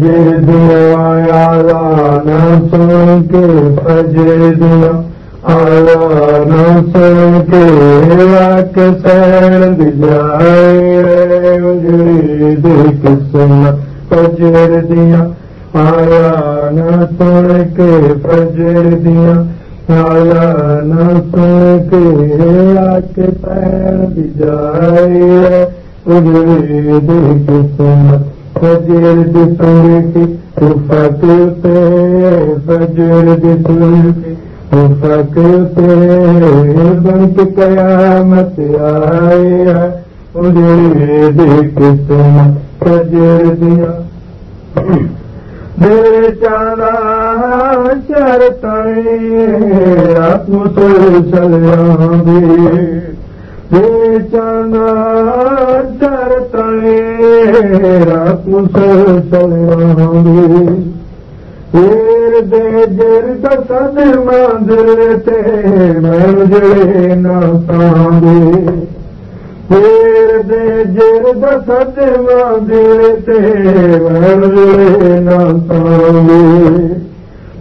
जय दवाला न सुण के फल दिना आला न सुण के वाक सैण बि जा उहे दे कृष्ण फज दिना आला न सुण के प्रजा आला न सुण काकाया उल देव कृष्ण سجر ڏسندي فڪر تي بند ڪيا مت آيا تو بيچا سر چلا به چاند कुले वेर जे सजमांदर ते वर जाम वेर जेर त सज मांदे ते वन वरे न